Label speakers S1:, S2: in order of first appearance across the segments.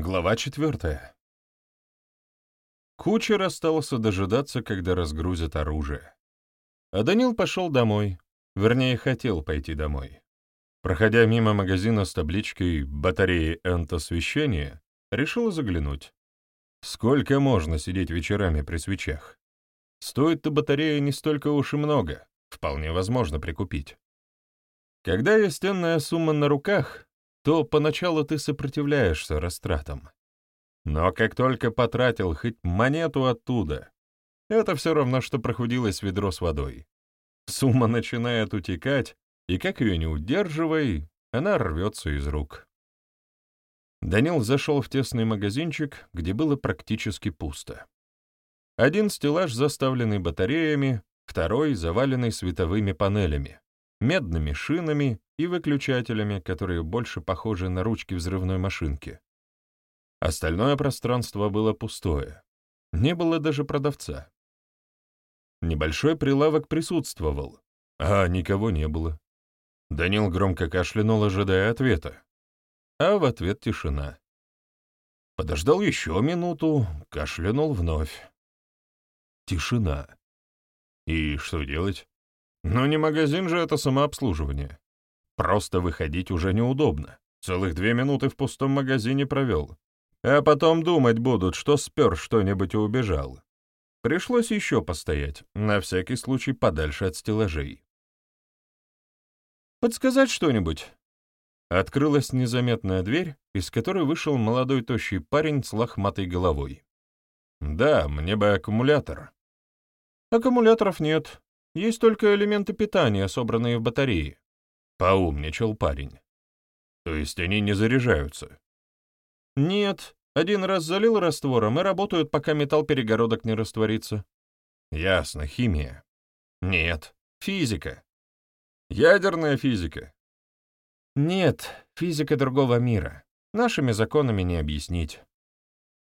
S1: Глава четвертая. Кучер остался дожидаться, когда разгрузят оружие. А Данил пошел домой, вернее, хотел пойти домой. Проходя мимо магазина с табличкой «Батареи энтосвещения», решил заглянуть. Сколько можно сидеть вечерами при свечах? Стоит-то батарея не столько уж и много, вполне возможно прикупить. Когда есть стенная сумма на руках, то поначалу ты сопротивляешься растратам. Но как только потратил хоть монету оттуда, это все равно, что прохудилось ведро с водой. Сумма начинает утекать, и как ее не удерживай, она рвется из рук. Данил зашел в тесный магазинчик, где было практически пусто. Один стеллаж, заставленный батареями, второй — заваленный световыми панелями, медными шинами и выключателями, которые больше похожи на ручки взрывной машинки. Остальное пространство было пустое. Не было даже продавца. Небольшой прилавок присутствовал, а никого не было. Данил громко кашлянул, ожидая ответа. А в ответ тишина. Подождал еще минуту, кашлянул вновь. Тишина. И что делать? Но не магазин же это самообслуживание. Просто выходить уже неудобно. Целых две минуты в пустом магазине провел. А потом думать будут, что спер что-нибудь и убежал. Пришлось еще постоять, на всякий случай подальше от стеллажей. «Подсказать что-нибудь?» Открылась незаметная дверь, из которой вышел молодой тощий парень с лохматой головой. «Да, мне бы аккумулятор». «Аккумуляторов нет. Есть только элементы питания, собранные в батарее. Поумничал парень. То есть они не заряжаются? Нет, один раз залил раствором и работают, пока металл перегородок не растворится. Ясно, химия. Нет, физика. Ядерная физика. Нет, физика другого мира. Нашими законами не объяснить.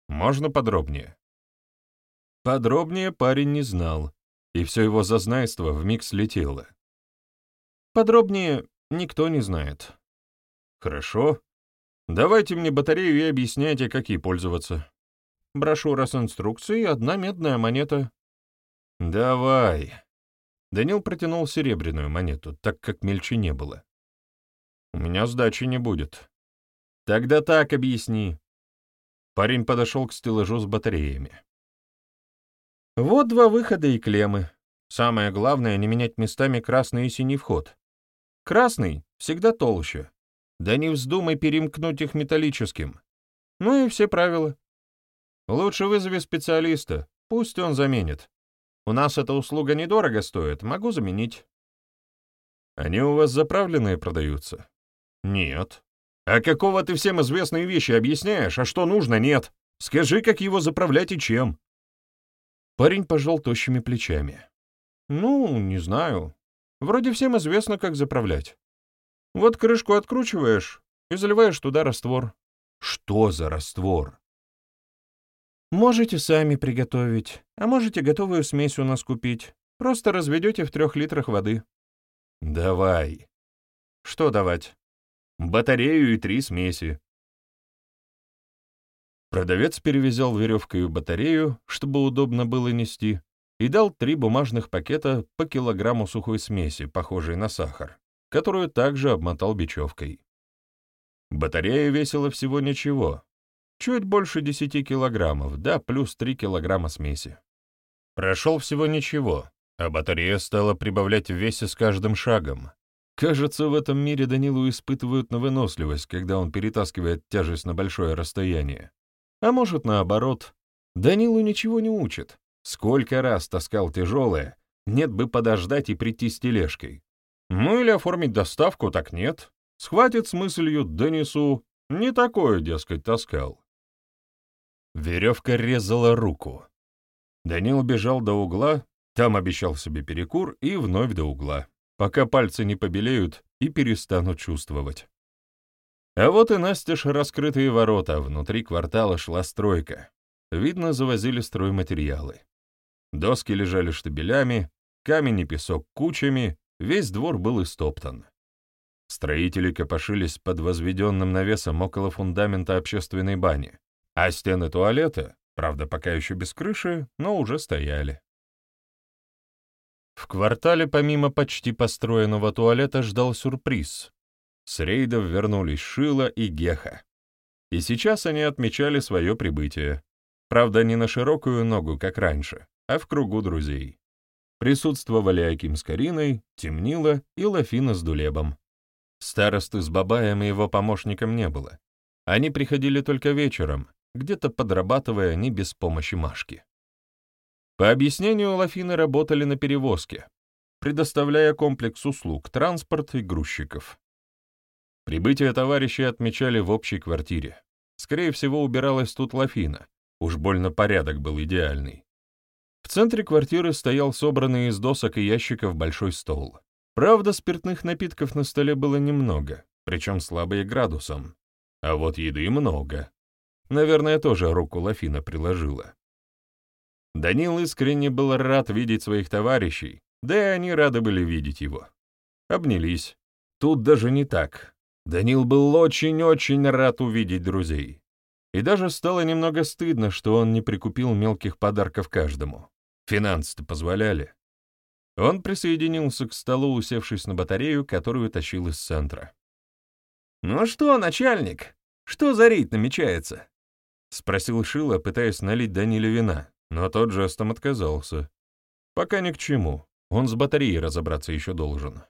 S1: Можно подробнее? Подробнее парень не знал, и все его зазнайство вмиг слетело. Подробнее никто не знает. Хорошо. Давайте мне батарею и объясняйте, как ей пользоваться. Брошюра с инструкцией, одна медная монета. Давай. Данил протянул серебряную монету, так как мельче не было. У меня сдачи не будет. Тогда так объясни. Парень подошел к стеллажу с батареями. Вот два выхода и клеммы. Самое главное — не менять местами красный и синий вход. Красный всегда толще. Да не вздумай перемкнуть их металлическим. Ну и все правила. Лучше вызови специалиста, пусть он заменит. У нас эта услуга недорого стоит, могу заменить. Они у вас заправленные продаются? Нет. А какого ты всем известные вещи объясняешь, а что нужно, нет? Скажи, как его заправлять и чем. Парень пожал тощими плечами. Ну, не знаю. Вроде всем известно, как заправлять. Вот крышку откручиваешь и заливаешь туда раствор. Что за раствор? Можете сами приготовить, а можете готовую смесь у нас купить. Просто разведете в трех литрах воды. Давай. Что давать? Батарею и три смеси. Продавец перевязал веревкой батарею, чтобы удобно было нести, и дал три бумажных пакета по килограмму сухой смеси, похожей на сахар, которую также обмотал бечевкой. Батарея весила всего ничего, чуть больше 10 килограммов, да плюс 3 килограмма смеси. Прошел всего ничего, а батарея стала прибавлять в весе с каждым шагом. Кажется, в этом мире Данилу испытывают на выносливость, когда он перетаскивает тяжесть на большое расстояние. А может, наоборот, Данилу ничего не учат, Сколько раз таскал тяжелое, нет бы подождать и прийти с тележкой. Ну или оформить доставку, так нет. Схватит с мыслью «донесу». Не такое, дескать, таскал. Веревка резала руку. Данил бежал до угла, там обещал себе перекур и вновь до угла, пока пальцы не побелеют и перестанут чувствовать. А вот и настежь раскрытые ворота, внутри квартала шла стройка. Видно, завозили стройматериалы. Доски лежали штабелями, камень и песок кучами, весь двор был истоптан. Строители копошились под возведенным навесом около фундамента общественной бани, а стены туалета, правда, пока еще без крыши, но уже стояли. В квартале помимо почти построенного туалета ждал сюрприз. С рейдов вернулись Шила и Геха. И сейчас они отмечали свое прибытие. Правда, не на широкую ногу, как раньше, а в кругу друзей. Присутствовали Аким с Кариной, Темнила и Лафина с Дулебом. Старосты с Бабаем и его помощником не было. Они приходили только вечером, где-то подрабатывая не без помощи Машки. По объяснению, Лафины работали на перевозке, предоставляя комплекс услуг, транспорт и грузчиков. Прибытие товарищей отмечали в общей квартире. Скорее всего, убиралась тут Лафина. Уж больно порядок был идеальный. В центре квартиры стоял собранный из досок и ящиков большой стол. Правда, спиртных напитков на столе было немного, причем слабые градусом. А вот еды много. Наверное, тоже руку Лафина приложила. Данил искренне был рад видеть своих товарищей, да и они рады были видеть его. Обнялись. Тут даже не так. Данил был очень-очень рад увидеть друзей. И даже стало немного стыдно, что он не прикупил мелких подарков каждому. Финансы-то позволяли. Он присоединился к столу, усевшись на батарею, которую тащил из центра. «Ну что, начальник, что за рейд намечается?» — спросил Шила, пытаясь налить Даниле вина но тот жестом отказался. Пока ни к чему, он с батареей разобраться еще должен.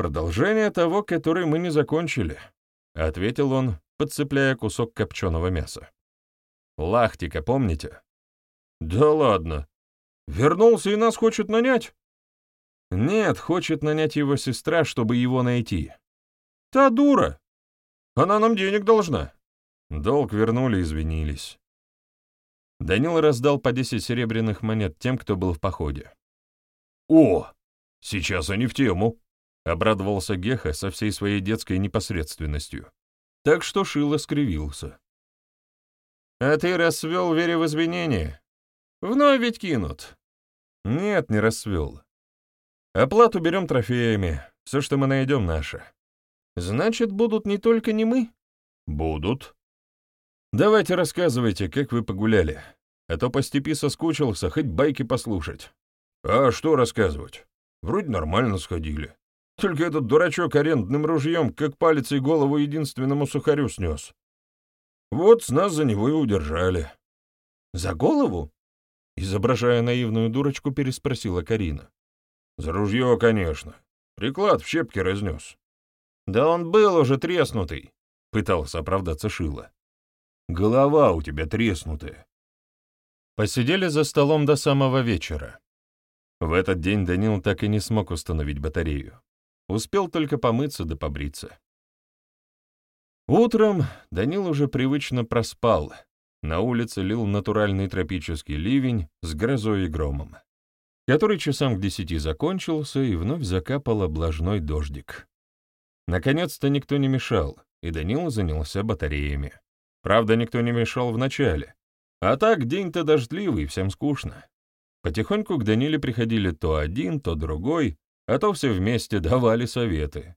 S1: «Продолжение того, который мы не закончили», — ответил он, подцепляя кусок копченого мяса. «Лахтика, помните?» «Да ладно. Вернулся и нас хочет нанять?» «Нет, хочет нанять его сестра, чтобы его найти». «Та дура! Она нам денег должна». Долг вернули, извинились. Данил раздал по 10 серебряных монет тем, кто был в походе. «О, сейчас они в тему!» — обрадовался Геха со всей своей детской непосредственностью. Так что Шило скривился. «А ты расвел вере в извинения? Вновь ведь кинут?» «Нет, не расвел. Оплату берем трофеями, все, что мы найдем, наше». «Значит, будут не только не мы?» «Будут», Давайте рассказывайте, как вы погуляли. А то по степи соскучился, хоть байки послушать. А что рассказывать? Вроде нормально сходили. Только этот дурачок арендным ружьем как палец и голову единственному сухарю снес. Вот с нас за него и удержали. За голову? Изображая наивную дурочку, переспросила Карина. За ружье, конечно. Приклад в щепки разнес. Да он был уже треснутый, пытался оправдаться Шила. Голова у тебя треснутая. Посидели за столом до самого вечера. В этот день Данил так и не смог установить батарею. Успел только помыться да побриться. Утром Данил уже привычно проспал. На улице лил натуральный тропический ливень с грозой и громом, который часам к десяти закончился, и вновь закапал облажной дождик. Наконец-то никто не мешал, и Данил занялся батареями. Правда, никто не мешал вначале. А так день-то дождливый, всем скучно. Потихоньку к Даниле приходили то один, то другой, а то все вместе давали советы.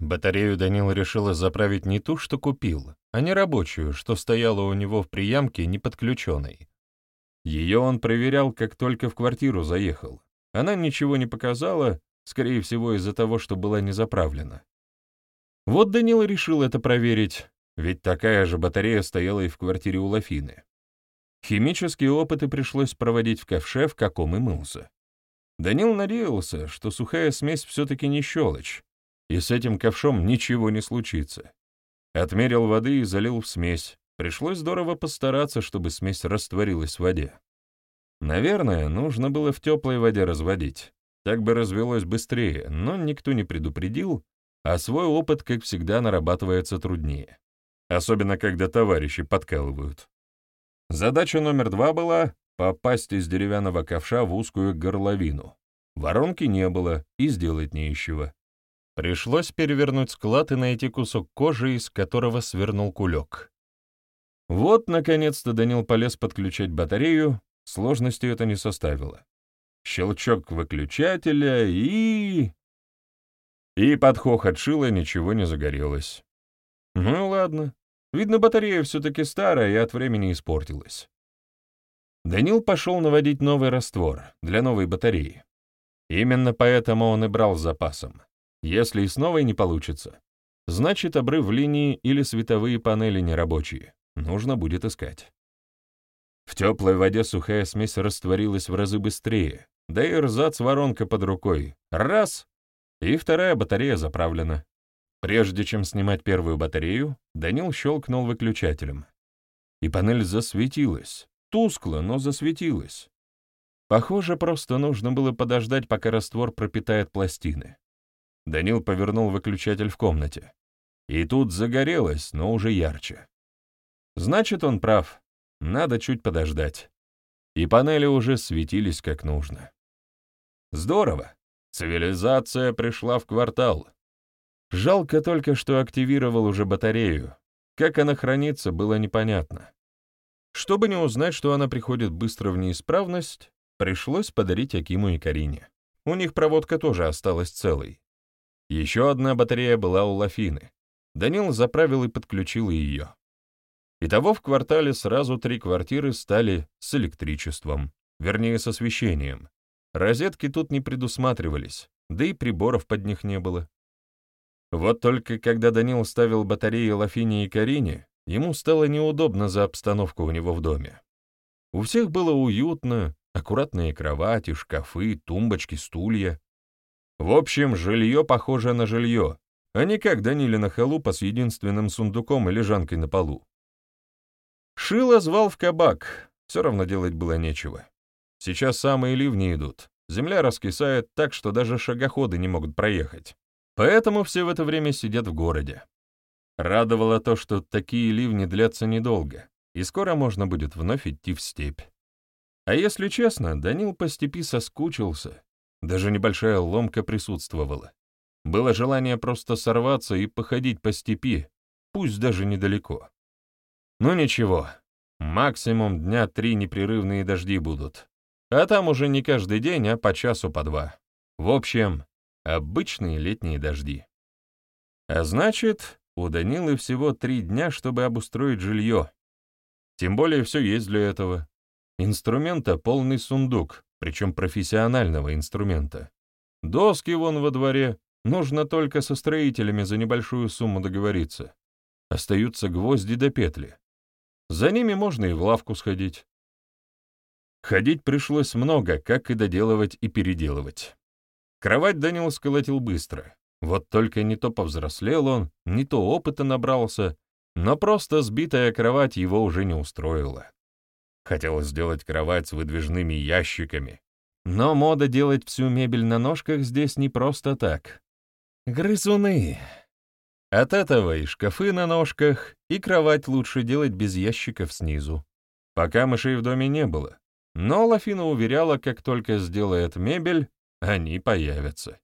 S1: Батарею Данил решил заправить не ту, что купил, а не рабочую, что стояла у него в приямке, не подключенной. Ее он проверял, как только в квартиру заехал. Она ничего не показала, скорее всего, из-за того, что была не заправлена. Вот Данил решил это проверить, ведь такая же батарея стояла и в квартире у Лафины. Химические опыты пришлось проводить в ковше, в каком и мылся. Данил надеялся, что сухая смесь все-таки не щелочь, и с этим ковшом ничего не случится. Отмерил воды и залил в смесь. Пришлось здорово постараться, чтобы смесь растворилась в воде. Наверное, нужно было в теплой воде разводить. Так бы развелось быстрее, но никто не предупредил, а свой опыт, как всегда, нарабатывается труднее особенно когда товарищи подкалывают. Задача номер два была попасть из деревянного ковша в узкую горловину. Воронки не было, и сделать нечего. Пришлось перевернуть склад и найти кусок кожи, из которого свернул кулек. Вот, наконец-то, Данил полез подключать батарею, сложности это не составило. Щелчок выключателя и... И под хохот шила ничего не загорелось. Ну ладно, Видно, батарея все-таки старая и от времени испортилась. Данил пошел наводить новый раствор для новой батареи. Именно поэтому он и брал с запасом. Если и с новой не получится, значит, обрыв линии или световые панели нерабочие. Нужно будет искать. В теплой воде сухая смесь растворилась в разы быстрее, да и рзац-воронка под рукой. Раз — и вторая батарея заправлена. Прежде чем снимать первую батарею, Данил щелкнул выключателем. И панель засветилась. Тускло, но засветилась. Похоже, просто нужно было подождать, пока раствор пропитает пластины. Данил повернул выключатель в комнате. И тут загорелось, но уже ярче. Значит, он прав. Надо чуть подождать. И панели уже светились как нужно. Здорово. Цивилизация пришла в квартал. Жалко только, что активировал уже батарею. Как она хранится, было непонятно. Чтобы не узнать, что она приходит быстро в неисправность, пришлось подарить Акиму и Карине. У них проводка тоже осталась целой. Еще одна батарея была у Лафины. Данил заправил и подключил ее. Итого в квартале сразу три квартиры стали с электричеством, вернее, с освещением. Розетки тут не предусматривались, да и приборов под них не было. Вот только когда Данил ставил батареи Лафине и Карине, ему стало неудобно за обстановку у него в доме. У всех было уютно, аккуратные кровати, шкафы, тумбочки, стулья. В общем, жилье похоже на жилье, а не как Данилина халупа с единственным сундуком и лежанкой на полу. Шило звал в кабак, все равно делать было нечего. Сейчас самые ливни идут, земля раскисает так, что даже шагоходы не могут проехать. Поэтому все в это время сидят в городе. Радовало то, что такие ливни длятся недолго, и скоро можно будет вновь идти в степь. А если честно, Данил по степи соскучился, даже небольшая ломка присутствовала. Было желание просто сорваться и походить по степи, пусть даже недалеко. Ну ничего, максимум дня три непрерывные дожди будут. А там уже не каждый день, а по часу по два. В общем, обычные летние дожди. А значит, у Данилы всего три дня, чтобы обустроить жилье. Тем более все есть для этого. Инструмента полный сундук, причем профессионального инструмента. Доски вон во дворе, нужно только со строителями за небольшую сумму договориться. Остаются гвозди до петли. За ними можно и в лавку сходить. Ходить пришлось много, как и доделывать и переделывать. Кровать Данил сколотил быстро. Вот только не то повзрослел он, не то опыта набрался, но просто сбитая кровать его уже не устроила. Хотелось сделать кровать с выдвижными ящиками. Но мода делать всю мебель на ножках здесь не просто так. Грызуны. От этого и шкафы на ножках, и кровать лучше делать без ящиков снизу. Пока мышей в доме не было. Но Лафина уверяла, как только сделает мебель, они появятся.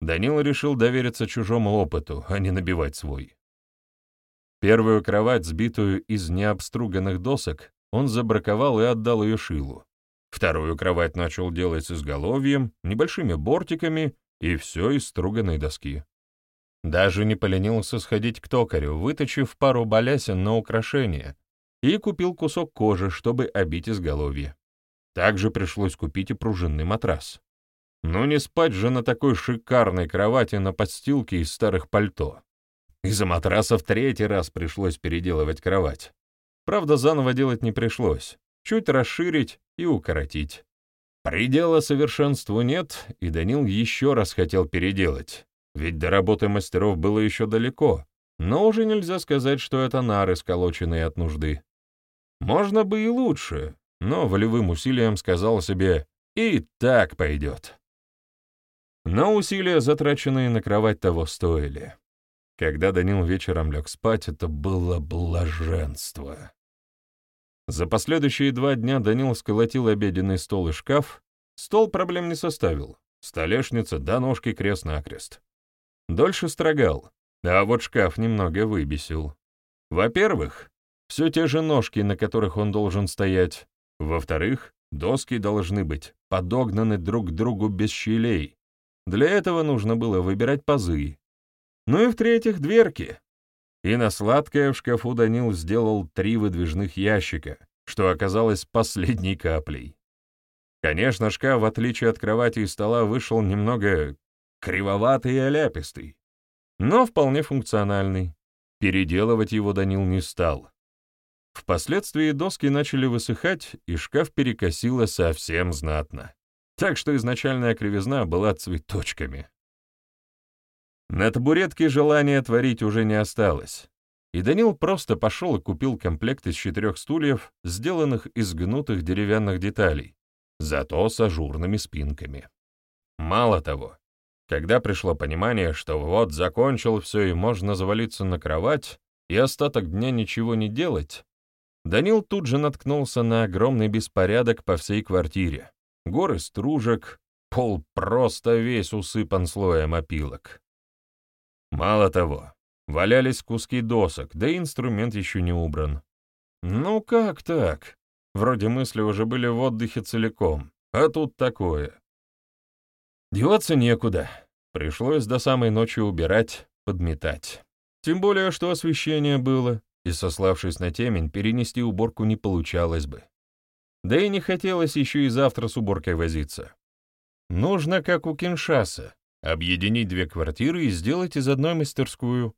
S1: Данил решил довериться чужому опыту, а не набивать свой. Первую кровать, сбитую из необструганных досок, он забраковал и отдал ее Шилу. Вторую кровать начал делать с изголовьем, небольшими бортиками и все из струганной доски. Даже не поленился сходить к токарю, выточив пару балясин на украшение, и купил кусок кожи, чтобы обить изголовье. Также пришлось купить и пружинный матрас. Но не спать же на такой шикарной кровати на подстилке из старых пальто. Из-за матраса в третий раз пришлось переделывать кровать. Правда, заново делать не пришлось. Чуть расширить и укоротить. Предела совершенству нет, и Данил еще раз хотел переделать. Ведь до работы мастеров было еще далеко, но уже нельзя сказать, что это нары, сколоченные от нужды. Можно бы и лучше, но волевым усилием сказал себе «и так пойдет». Но усилия, затраченные на кровать, того стоили. Когда Данил вечером лег спать, это было блаженство. За последующие два дня Данил сколотил обеденный стол и шкаф. Стол проблем не составил. Столешница до ножки крест-накрест. Дольше строгал, а вот шкаф немного выбесил. Во-первых, все те же ножки, на которых он должен стоять. Во-вторых, доски должны быть подогнаны друг к другу без щелей, для этого нужно было выбирать пазы. Ну и в-третьих, дверки. И на сладкое в шкафу Данил сделал три выдвижных ящика, что оказалось последней каплей. Конечно, шкаф, в отличие от кровати и стола, вышел немного кривоватый и оляпистый, но вполне функциональный. Переделывать его Данил не стал. Впоследствии доски начали высыхать, и шкаф перекосило совсем знатно. Так что изначальная кривизна была цветочками. На табуретке желания творить уже не осталось. И Данил просто пошел и купил комплект из четырех стульев, сделанных из гнутых деревянных деталей, зато с ажурными спинками. Мало того, когда пришло понимание, что вот закончил все и можно завалиться на кровать и остаток дня ничего не делать, Данил тут же наткнулся на огромный беспорядок по всей квартире. Горы стружек, пол просто весь усыпан слоем опилок. Мало того, валялись куски досок, да и инструмент еще не убран. Ну как так? Вроде мысли уже были в отдыхе целиком, а тут такое. Деваться некуда. Пришлось до самой ночи убирать, подметать. Тем более, что освещение было, и, сославшись на темень, перенести уборку не получалось бы. Да и не хотелось еще и завтра с уборкой возиться. Нужно, как у Киншаса, объединить две квартиры и сделать из одной мастерскую.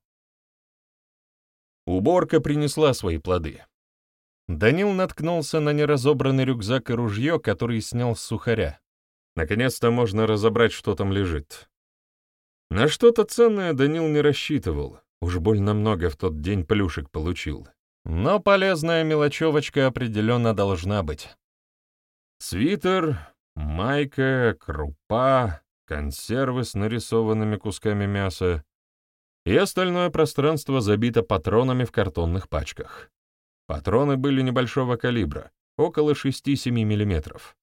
S1: Уборка принесла свои плоды. Данил наткнулся на неразобранный рюкзак и ружье, который снял с сухаря. Наконец-то можно разобрать, что там лежит. На что-то ценное Данил не рассчитывал. Уж больно много в тот день плюшек получил. Но полезная мелочевочка определенно должна быть. Свитер, майка, крупа, консервы с нарисованными кусками мяса, и остальное пространство забито патронами в картонных пачках. Патроны были небольшого калибра, около 6-7 миллиметров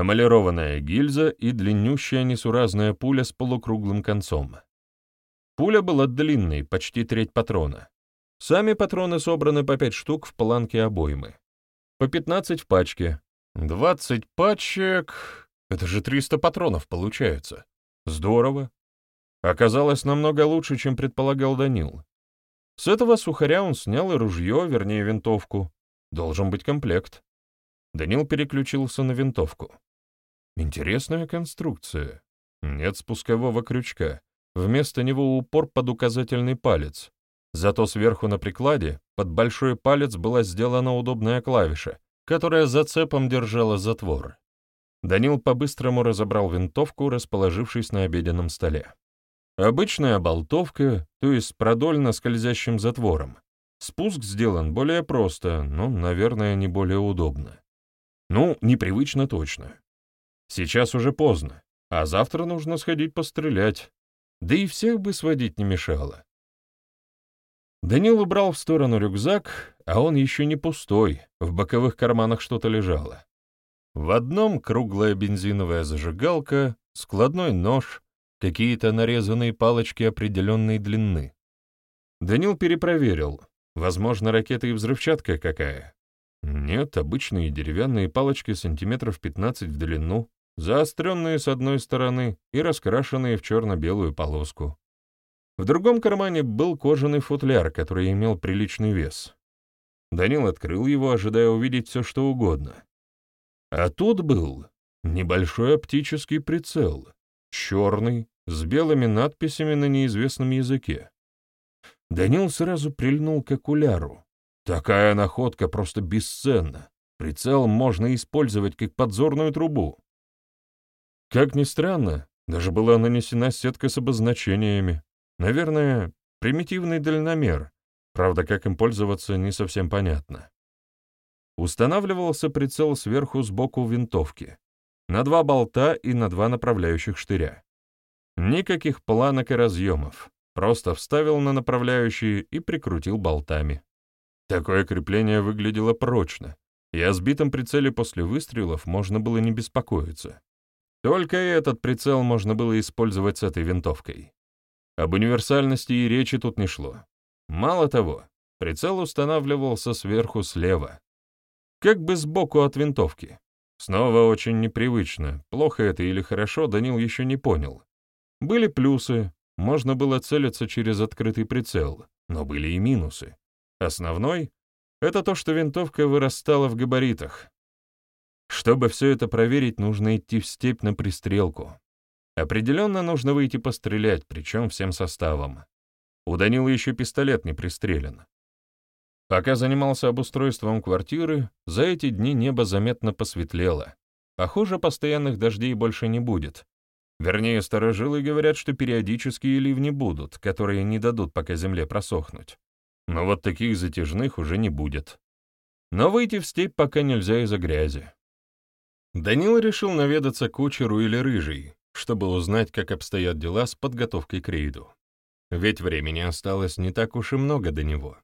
S1: эмалированная гильза и длиннющая несуразная пуля с полукруглым концом. Пуля была длинной, почти треть патрона. Сами патроны собраны по 5 штук в планке обоймы. По 15 в пачке. 20 пачек... Это же 300 патронов получается. Здорово. Оказалось намного лучше, чем предполагал Данил. С этого сухаря он снял и ружье, вернее винтовку. Должен быть комплект. Данил переключился на винтовку. Интересная конструкция. Нет спускового крючка. Вместо него упор под указательный палец. Зато сверху на прикладе, под большой палец, была сделана удобная клавиша, которая зацепом держала затвор. Данил по-быстрому разобрал винтовку, расположившись на обеденном столе. Обычная болтовка, то есть продольно скользящим затвором. Спуск сделан более просто, но, наверное, не более удобно. Ну, непривычно точно. Сейчас уже поздно, а завтра нужно сходить пострелять. Да и всех бы сводить не мешало. Данил убрал в сторону рюкзак, а он еще не пустой, в боковых карманах что-то лежало. В одном круглая бензиновая зажигалка, складной нож, какие-то нарезанные палочки определенной длины. Данил перепроверил. Возможно, ракета и взрывчатка какая. Нет, обычные деревянные палочки сантиметров 15 в длину, заостренные с одной стороны и раскрашенные в черно-белую полоску. В другом кармане был кожаный футляр, который имел приличный вес. Данил открыл его, ожидая увидеть все, что угодно. А тут был небольшой оптический прицел, черный, с белыми надписями на неизвестном языке. Данил сразу прильнул к окуляру. Такая находка просто бесценна. Прицел можно использовать как подзорную трубу. Как ни странно, даже была нанесена сетка с обозначениями. Наверное, примитивный дальномер, правда, как им пользоваться, не совсем понятно. Устанавливался прицел сверху сбоку винтовки, на два болта и на два направляющих штыря. Никаких планок и разъемов, просто вставил на направляющие и прикрутил болтами. Такое крепление выглядело прочно, и о сбитом прицеле после выстрелов можно было не беспокоиться. Только этот прицел можно было использовать с этой винтовкой. Об универсальности и речи тут не шло. Мало того, прицел устанавливался сверху слева, как бы сбоку от винтовки. Снова очень непривычно, плохо это или хорошо, Данил еще не понял. Были плюсы, можно было целиться через открытый прицел, но были и минусы. Основной — это то, что винтовка вырастала в габаритах. Чтобы все это проверить, нужно идти в степь на пристрелку. Определенно нужно выйти пострелять, причем всем составом. У Данила еще пистолет не пристрелен. Пока занимался обустройством квартиры, за эти дни небо заметно посветлело. Похоже, постоянных дождей больше не будет. Вернее, старожилы говорят, что периодические ливни будут, которые не дадут пока земле просохнуть. Но вот таких затяжных уже не будет. Но выйти в степь пока нельзя из-за грязи. Данил решил наведаться кучеру или рыжий, чтобы узнать, как обстоят дела с подготовкой к рейду. Ведь времени осталось не так уж и много до него.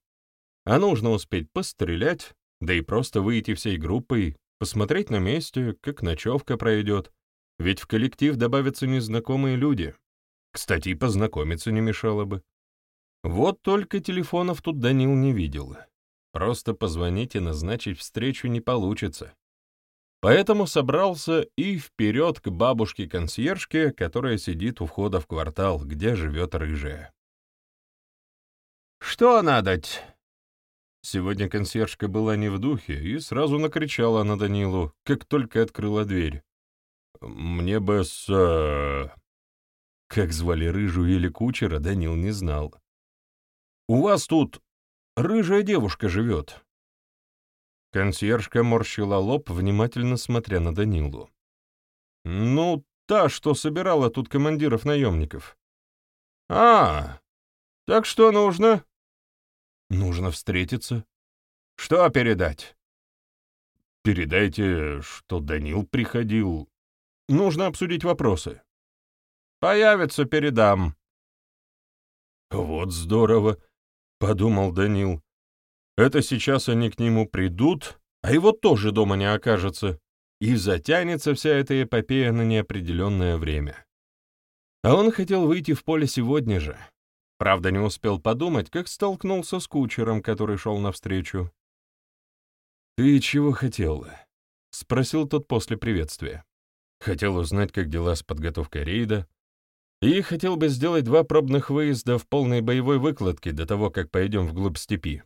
S1: А нужно успеть пострелять, да и просто выйти всей группой, посмотреть на месте, как ночевка пройдет, ведь в коллектив добавятся незнакомые люди. Кстати, познакомиться не мешало бы. Вот только телефонов тут Данил не видел. Просто позвонить и назначить встречу не получится. Поэтому собрался и вперед к бабушке-консьержке, которая сидит у входа в квартал, где живет рыжая. «Что надоть?» Сегодня консьержка была не в духе и сразу накричала на Данилу, как только открыла дверь. «Мне бы с...» э, Как звали рыжую или кучера, Данил не знал. «У вас тут рыжая девушка живет». Консьержка морщила лоб, внимательно смотря на Данилу. «Ну, та, что собирала тут командиров наемников». «А, так что нужно?» Нужно встретиться. Что передать? Передайте, что Данил приходил. Нужно обсудить вопросы. Появится, передам. Вот здорово, подумал Данил. Это сейчас они к нему придут, а его тоже дома не окажется, и затянется вся эта эпопея на неопределенное время. А он хотел выйти в поле сегодня же, Правда, не успел подумать, как столкнулся с кучером, который шел навстречу. «Ты чего хотел?» — спросил тот после приветствия. Хотел узнать, как дела с подготовкой рейда, и хотел бы сделать два пробных выезда в полной боевой выкладке до того, как пойдем вглубь степи.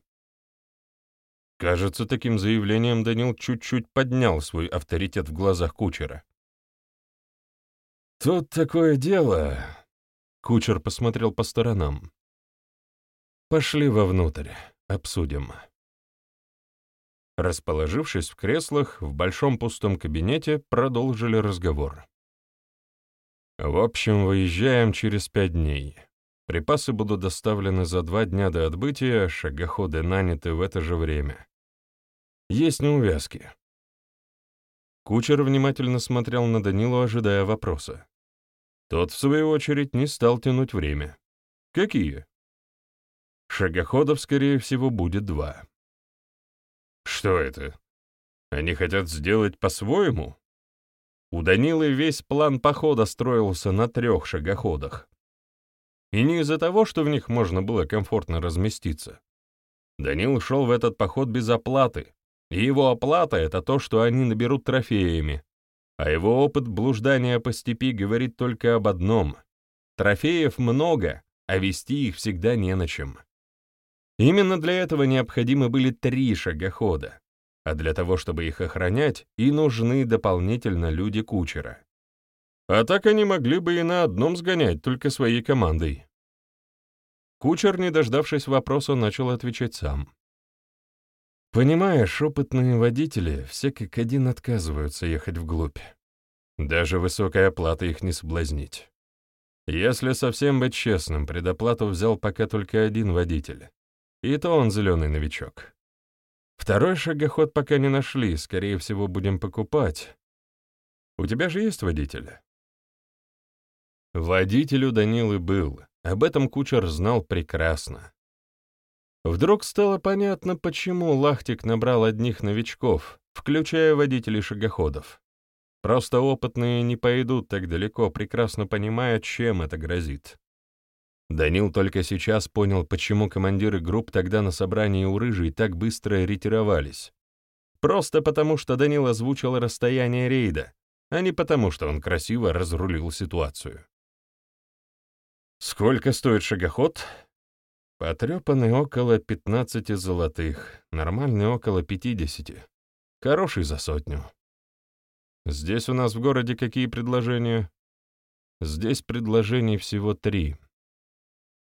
S1: Кажется, таким заявлением Данил чуть-чуть поднял свой авторитет в глазах кучера. «Тут такое дело», Кучер посмотрел по сторонам. «Пошли вовнутрь, обсудим». Расположившись в креслах, в большом пустом кабинете продолжили разговор. «В общем, выезжаем через пять дней. Припасы будут доставлены за два дня до отбытия, шагоходы наняты в это же время. Есть неувязки». Кучер внимательно смотрел на Данилу, ожидая вопроса. Тот, в свою очередь, не стал тянуть время. Какие? Шагоходов, скорее всего, будет два. Что это? Они хотят сделать по-своему? У Данилы весь план похода строился на трех шагоходах. И не из-за того, что в них можно было комфортно разместиться. Данил шел в этот поход без оплаты, и его оплата — это то, что они наберут трофеями, а его опыт блуждания по степи говорит только об одном — трофеев много, а вести их всегда не на чем. Именно для этого необходимы были три шагохода, а для того, чтобы их охранять, и нужны дополнительно люди кучера. А так они могли бы и на одном сгонять, только своей командой. Кучер, не дождавшись вопроса, начал отвечать сам. Понимаешь, опытные водители все как один отказываются ехать вглубь. Даже высокая оплата их не соблазнить. Если совсем быть честным, предоплату взял пока только один водитель. И то он зеленый новичок. Второй шагоход пока не нашли, скорее всего, будем покупать. У тебя же есть водитель? Водитель у Данилы был, об этом кучер знал прекрасно. Вдруг стало понятно, почему Лахтик набрал одних новичков, включая водителей шагоходов. Просто опытные не пойдут так далеко, прекрасно понимая, чем это грозит. Данил только сейчас понял, почему командиры групп тогда на собрании у Рыжей так быстро ретировались. Просто потому, что Данил озвучил расстояние рейда, а не потому, что он красиво разрулил ситуацию. «Сколько стоит шагоход?» Потрепанный около 15 золотых, нормальный около 50. Хороший за сотню. Здесь у нас в городе какие предложения? Здесь предложений всего три.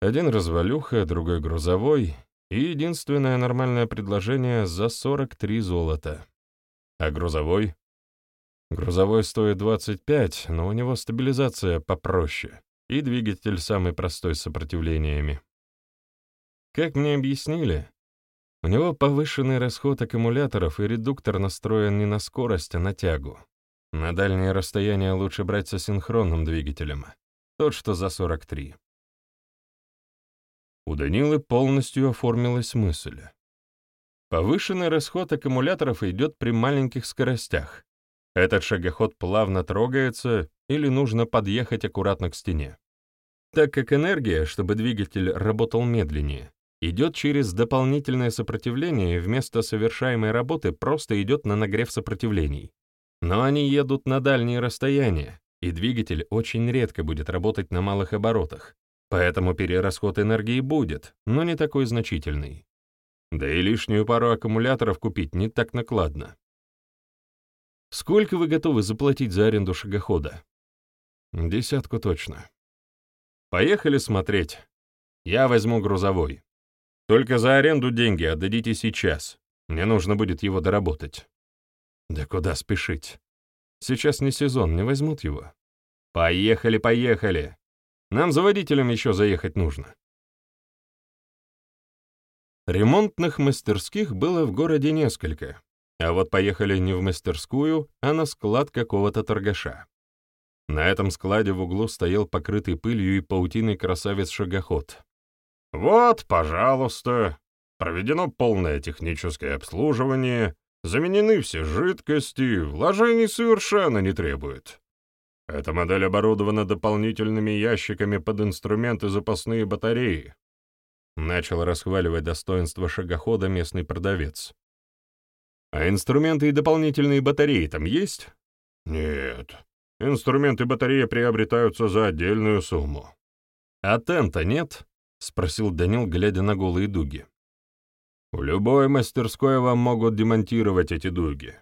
S1: Один развалюха, другой грузовой, и единственное нормальное предложение за 43 золота. А грузовой? Грузовой стоит 25, но у него стабилизация попроще, и двигатель самый простой с сопротивлениями. Как мне объяснили, у него повышенный расход аккумуляторов, и редуктор настроен не на скорость, а на тягу. На дальние расстояния лучше брать со синхронным двигателем, тот, что за 43. У Данилы полностью оформилась мысль. Повышенный расход аккумуляторов идет при маленьких скоростях. Этот шагоход плавно трогается или нужно подъехать аккуратно к стене. Так как энергия, чтобы двигатель работал медленнее, идет через дополнительное сопротивление и вместо совершаемой работы просто идет на нагрев сопротивлений. Но они едут на дальние расстояния, и двигатель очень редко будет работать на малых оборотах, поэтому перерасход энергии будет, но не такой значительный. Да и лишнюю пару аккумуляторов купить не так накладно. Сколько вы готовы заплатить за аренду шагохода? Десятку точно. Поехали смотреть. Я возьму грузовой. Только за аренду деньги отдадите сейчас. Мне нужно будет его доработать. Да куда спешить? Сейчас не сезон, не возьмут его. Поехали, поехали. Нам за водителем еще заехать нужно. Ремонтных мастерских было в городе несколько, а вот поехали не в мастерскую, а на склад какого-то торгаша. На этом складе в углу стоял покрытый пылью и паутиной красавец-шагоход, вот, пожалуйста, проведено полное техническое обслуживание, заменены все жидкости, вложений совершенно не требует. Эта модель оборудована дополнительными ящиками под инструменты запасные батареи. Начал расхваливать достоинство шагохода местный продавец. А инструменты и дополнительные батареи там есть? Нет. Инструменты и батареи приобретаются за отдельную сумму. А тента нет? — спросил Данил, глядя на голые дуги. «В любой мастерской вам могут демонтировать эти дуги».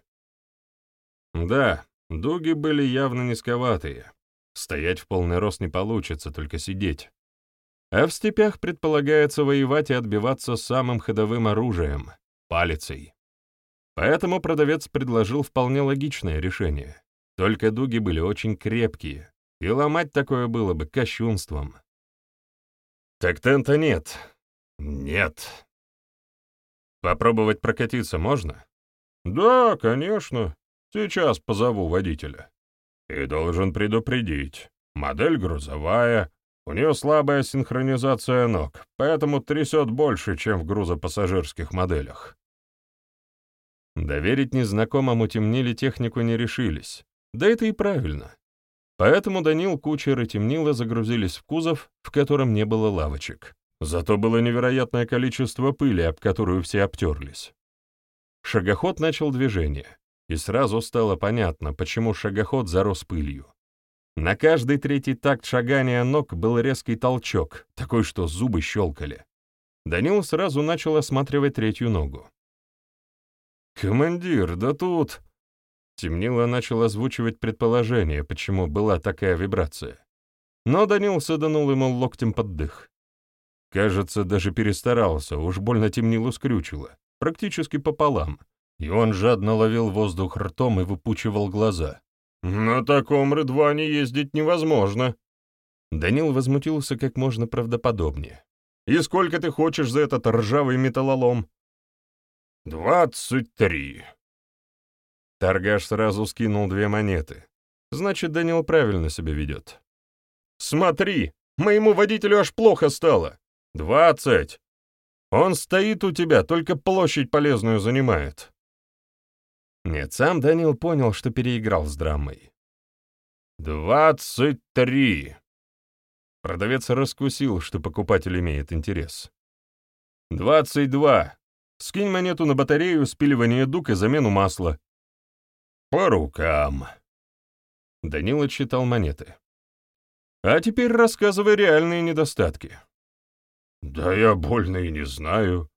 S1: Да, дуги были явно низковатые. Стоять в полный рост не получится, только сидеть. А в степях предполагается воевать и отбиваться самым ходовым оружием — палицей. Поэтому продавец предложил вполне логичное решение. Только дуги были очень крепкие, и ломать такое было бы кощунством. Так тента нет. Нет. Попробовать прокатиться можно? Да, конечно. Сейчас позову водителя. И должен предупредить. Модель грузовая, у нее слабая синхронизация ног, поэтому трясет больше, чем в грузопассажирских моделях. Доверить незнакомому темнили технику не решились. Да это и правильно. Поэтому Данил, Кучер и Темнила загрузились в кузов, в котором не было лавочек. Зато было невероятное количество пыли, об которую все обтерлись. Шагоход начал движение, и сразу стало понятно, почему шагоход зарос пылью. На каждый третий такт шагания ног был резкий толчок, такой, что зубы щелкали. Данил сразу начал осматривать третью ногу. «Командир, да тут...» Темнило начал озвучивать предположение, почему была такая вибрация. Но Данил саданул ему локтем под дых. Кажется, даже перестарался, уж больно темнилу скрючило, практически пополам, и он жадно ловил воздух ртом и выпучивал глаза. «На таком рыдване ездить невозможно!» Данил возмутился как можно правдоподобнее. «И сколько ты хочешь за этот ржавый металлолом?» «Двадцать три», Торгаш сразу скинул две монеты. Значит, Данил правильно себя ведет. «Смотри, моему водителю аж плохо стало. Двадцать. Он стоит у тебя, только площадь полезную занимает». Нет, сам Данил понял, что переиграл с драмой. «Двадцать три!» Продавец раскусил, что покупатель имеет интерес. «Двадцать два! Скинь монету на батарею, спиливание дуг и замену масла. «По рукам!» Данила читал монеты. «А теперь рассказывай реальные недостатки». Да я больно и не знаю.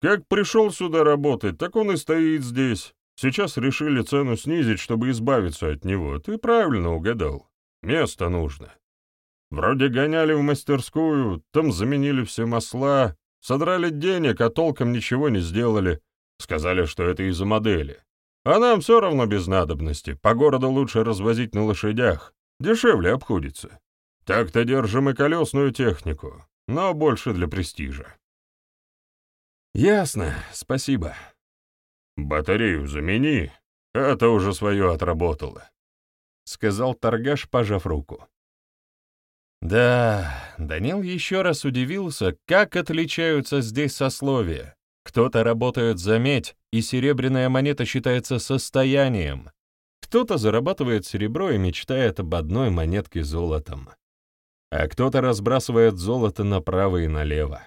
S1: Как пришел сюда работать, так он и стоит здесь. Сейчас решили цену снизить, чтобы избавиться от него. Ты правильно угадал. Место нужно. Вроде гоняли в мастерскую, там заменили все масла, содрали денег, а толком ничего не сделали. Сказали, что это из-за модели. А нам все равно без надобности. По городу лучше развозить на лошадях. Дешевле обходится. Так-то держим и колесную технику, но больше для престижа. Ясно, спасибо. Батарею замени, это уже свое отработало, — сказал торгаш, пожав руку. Да, Данил еще раз удивился, как отличаются здесь сословия. Кто-то работает за медь, и серебряная монета считается состоянием. Кто-то зарабатывает серебро и мечтает об одной монетке золотом. А кто-то разбрасывает золото направо и налево.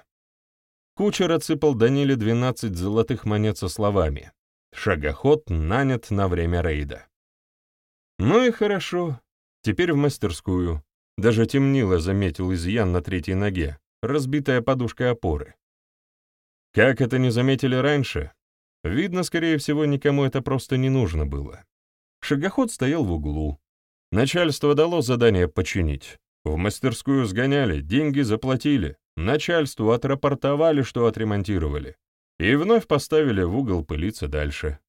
S1: Кучер отсыпал Даниле 12 золотых монет со словами «Шагоход нанят на время рейда». Ну и хорошо, теперь в мастерскую. Даже темнило, заметил изъян на третьей ноге, разбитая подушка опоры. Как это не заметили раньше? Видно, скорее всего, никому это просто не нужно было. Шагоход стоял в углу. Начальство дало задание починить. В мастерскую сгоняли, деньги заплатили, начальству отрапортовали, что отремонтировали, и вновь поставили в угол пылиться дальше.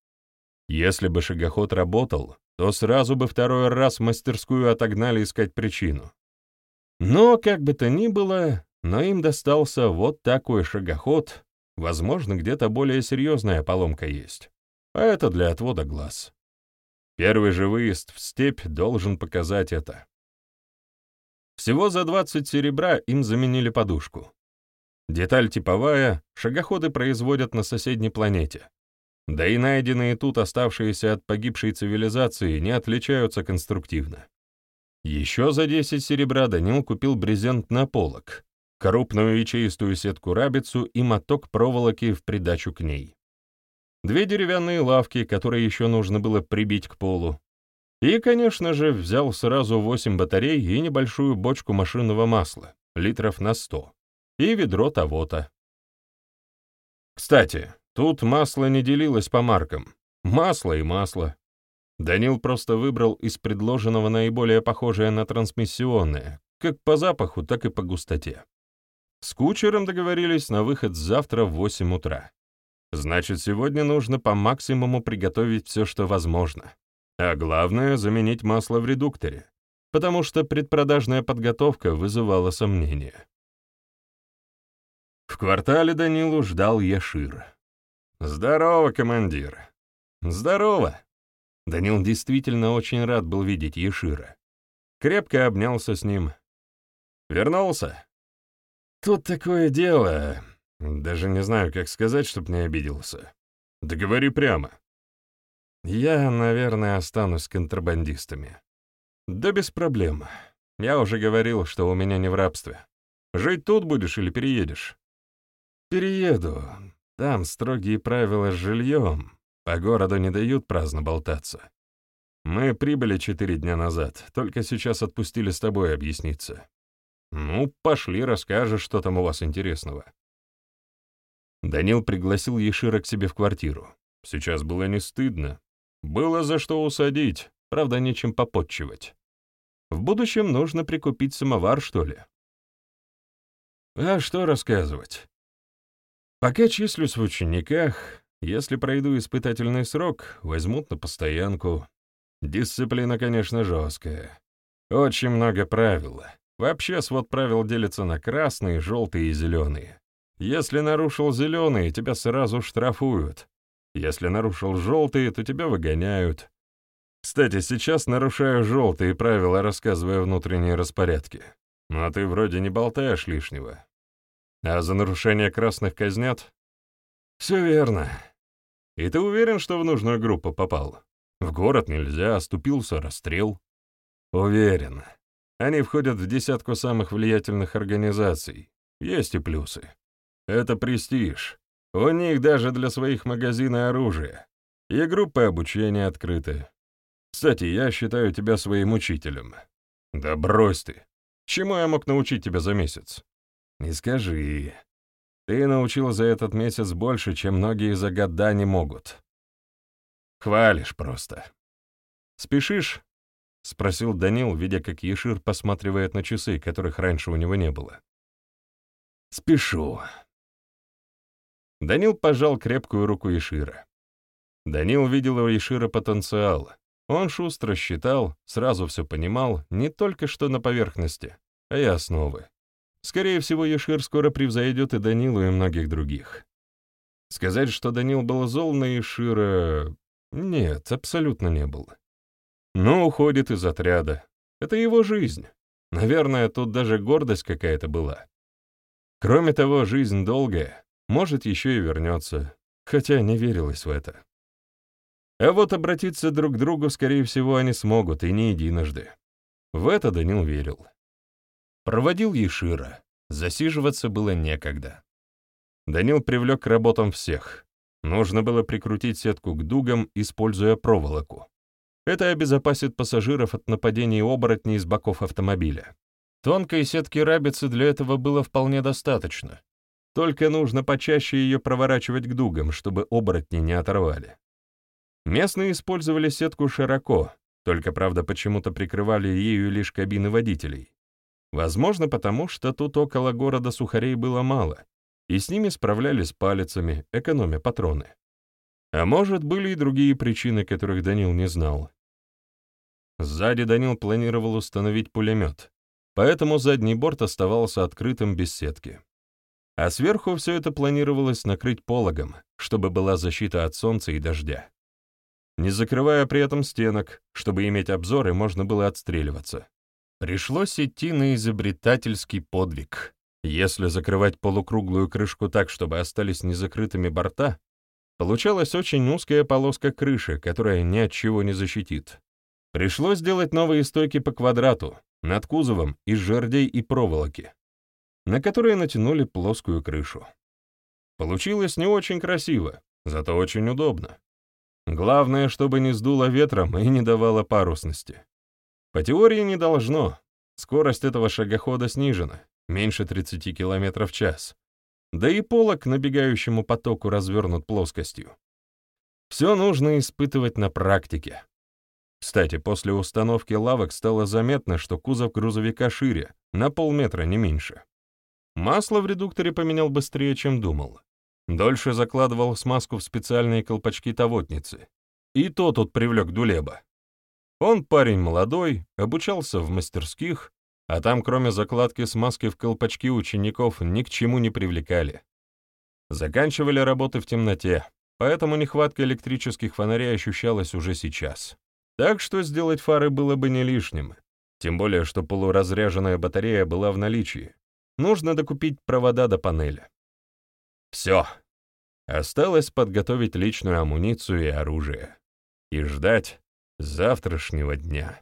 S1: Если бы шагоход работал, то сразу бы второй раз в мастерскую отогнали искать причину. Но, как бы то ни было, но им достался вот такой шагоход, возможно, где-то более серьезная поломка есть, а это для отвода глаз. Первый же выезд в степь должен показать это. Всего за 20 серебра им заменили подушку. Деталь типовая, шагоходы производят на соседней планете. Да и найденные тут оставшиеся от погибшей цивилизации не отличаются конструктивно. Еще за 10 серебра Данил купил брезент на полок, крупную ячеистую сетку-рабицу и моток проволоки в придачу к ней. Две деревянные лавки, которые еще нужно было прибить к полу. И, конечно же, взял сразу 8 батарей и небольшую бочку машинного масла, литров на 100, и ведро того-то. Кстати, тут масло не делилось по маркам. Масло и масло. Данил просто выбрал из предложенного наиболее похожее на трансмиссионное, как по запаху, так и по густоте. С кучером договорились на выход завтра в 8 утра. Значит, сегодня нужно по максимуму приготовить все, что возможно. А главное — заменить масло в редукторе, потому что предпродажная подготовка вызывала сомнения. В квартале Данилу ждал Яшир. «Здорово, командир!» «Здорово!» Данил действительно очень рад был видеть Ешира. Крепко обнялся с ним. «Вернулся?» «Тут такое дело. Даже не знаю, как сказать, чтоб не обиделся. Да говори прямо». «Я, наверное, останусь с контрабандистами». «Да без проблем. Я уже говорил, что у меня не в рабстве. Жить тут будешь или переедешь?» «Перееду. Там строгие правила с жильем. По городу не дают праздно болтаться. Мы прибыли четыре дня назад, только сейчас отпустили с тобой объясниться. Ну, пошли, расскажешь, что там у вас интересного. Данил пригласил Ешира к себе в квартиру. Сейчас было не стыдно. Было за что усадить, правда, нечем попотчевать. В будущем нужно прикупить самовар, что ли. А что рассказывать? Пока числюсь в учениках, если пройду испытательный срок, возьмут на постоянку. Дисциплина, конечно, жесткая. Очень много правил. Вообще свод правил делится на красные, желтые и зеленые. Если нарушил зеленые, тебя сразу штрафуют. Если нарушил желтые, то тебя выгоняют. Кстати, сейчас нарушаю желтые правила, рассказывая внутренние распорядки. Но ты вроде не болтаешь лишнего. А за нарушение красных казнят? Все верно. И ты уверен, что в нужную группу попал? В город нельзя, оступился расстрел. Уверен. Они входят в десятку самых влиятельных организаций. Есть и плюсы. Это престиж. У них даже для своих магазина оружие. И группы обучения открыты. Кстати, я считаю тебя своим учителем. Да брось ты. Чему я мог научить тебя за месяц? Не скажи. Ты научил за этот месяц больше, чем многие за года не могут. Хвалишь просто. Спешишь? — спросил Данил, видя, как Ешир посматривает на часы, которых раньше у него не было. «Спешу». Данил пожал крепкую руку Ешира. Данил видел у Ешира потенциал. Он шустро считал, сразу все понимал, не только что на поверхности, а и основы. Скорее всего, Ешир скоро превзойдет и Данилу, и многих других. Сказать, что Данил был зол на Ешира... Нет, абсолютно не был. Но уходит из отряда. Это его жизнь. Наверное, тут даже гордость какая-то была. Кроме того, жизнь долгая, может, еще и вернется, хотя не верилось в это. А вот обратиться друг к другу, скорее всего, они смогут, и не единожды. В это Данил верил. Проводил Ешира. Засиживаться было некогда. Данил привлек к работам всех. Нужно было прикрутить сетку к дугам, используя проволоку. Это обезопасит пассажиров от нападений оборотней из боков автомобиля. Тонкой сетки рабицы для этого было вполне достаточно. Только нужно почаще ее проворачивать к дугам, чтобы оборотни не оторвали. Местные использовали сетку широко, только, правда, почему-то прикрывали ею лишь кабины водителей. Возможно, потому что тут около города сухарей было мало, и с ними справлялись палицами, экономя патроны. А может, были и другие причины, которых Данил не знал. Сзади Данил планировал установить пулемет, поэтому задний борт оставался открытым без сетки. А сверху все это планировалось накрыть пологом, чтобы была защита от солнца и дождя. Не закрывая при этом стенок, чтобы иметь обзор и можно было отстреливаться. Пришлось идти на изобретательский подвиг. Если закрывать полукруглую крышку так, чтобы остались незакрытыми борта, получалась очень узкая полоска крыши, которая ни от чего не защитит. Пришлось делать новые стойки по квадрату, над кузовом из жердей и проволоки, на которые натянули плоскую крышу. Получилось не очень красиво, зато очень удобно. Главное, чтобы не сдуло ветром и не давало парусности. По теории не должно. Скорость этого шагохода снижена, меньше 30 км в час. Да и полок к набегающему потоку развернут плоскостью. Все нужно испытывать на практике. Кстати, после установки лавок стало заметно, что кузов грузовика шире, на полметра не меньше. Масло в редукторе поменял быстрее, чем думал. Дольше закладывал смазку в специальные колпачки-тавотницы. И то тут привлек Дулеба. Он парень молодой, обучался в мастерских, а там, кроме закладки смазки в колпачки учеников, ни к чему не привлекали. Заканчивали работы в темноте, поэтому нехватка электрических фонарей ощущалась уже сейчас. Так что сделать фары было бы не лишним, тем более, что полуразряженная батарея была в наличии. Нужно докупить провода до панели. Все. Осталось подготовить личную амуницию и оружие. И ждать завтрашнего дня.